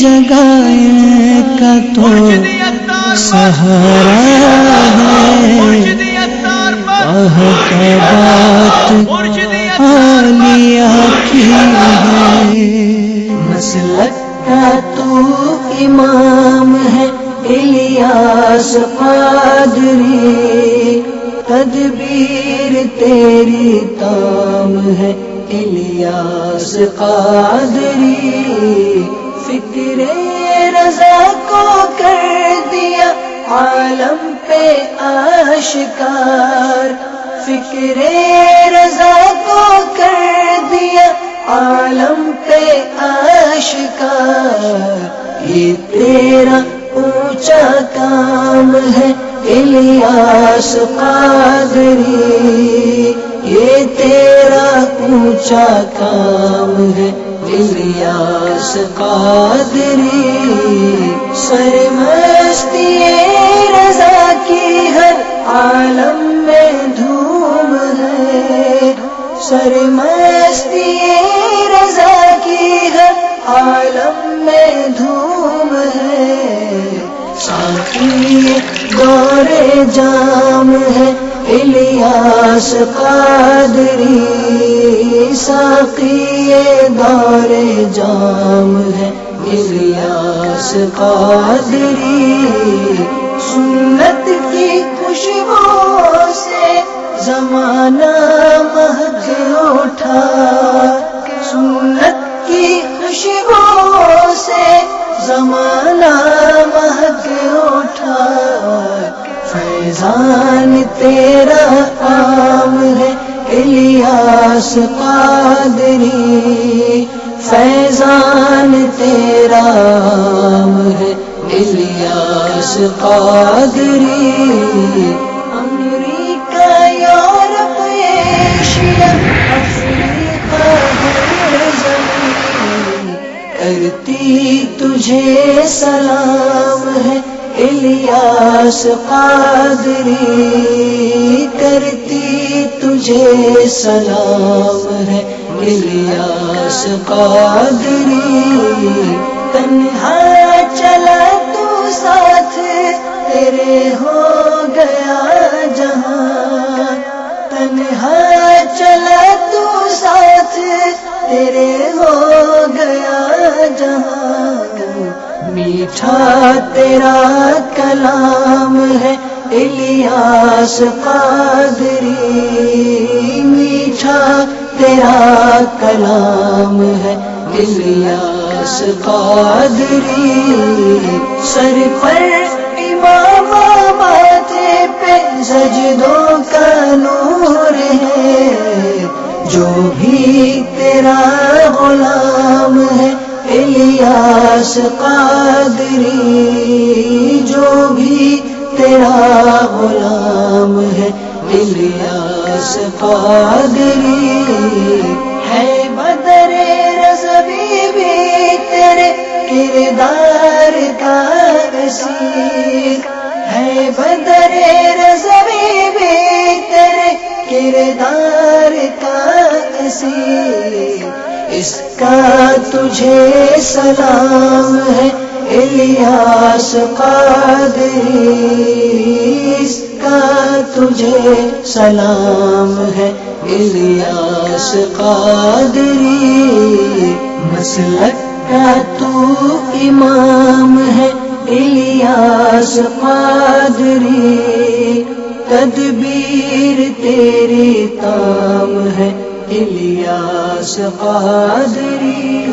جگائے کا تو سہارا ہے۔ کی ہے مسلک کا تو امام ہے الیاس قادری تدبیر تیری تام ہے الیاس قادری فکر رضا کو کر دیا عالم پہ آشکار۔ فکر رضا کو کر دیا عالم پہ آشکار۔ یہ تیرا اونچا کام ہے الیاس قادری۔ یہ تیرا اونچا کام ہے الیاس قادری سر مستی رضا کی ہر عالم میں دھوم ہے۔ سر مستی رضا کی ہر عالم میں دھوم ہے۔ ساتھی دور جام ہے الیاس قادری، ساقی دور جام ہے، الیاس قادری۔ سنت کی خوشبو سے زمانہ مہک اٹھا۔ سنت کی خوشبو سے زمانہ مہک اٹھا۔ فیضان تیرا عام ہے الیاس قادری، فیضان تیرا ہے۔ Ilyas Qadri, America Europe Asia, Africa زمین۔ کرتی تجھے سلام ہے، الیاس قادری۔ کرتی تجھے سلام ہے، الیاس قادری۔ تنہا چلا تو ساتھ تیرے ہو گیا جہاں۔ تنہا چلا تو ساتھ تیرے ہو گیا جہاں۔ میٹھا تیرا کلام ہے، الیاس قادری۔ تیرا کلام ہے الیاس قادری سر پر امام ماتھے پہ سجدوں کا نور ہے جو بھی تیرا غلام ہے الیاس قادری جو بھی تیرا غلام ہے الیاس بس قادری ہے بدر رضوی بھی تیرے کردار کا کثیر ہے بدر رضوی بھی تیرے کردار کا کثیر اس کا تجھے سلام ہے الیاس قادری اس کا تجھے سلام ہے۔ الیاس قادری مسلک کا تو امام ہے۔ الیاس قادری، تدبیر تیری تام ہے۔ الیاس قادری۔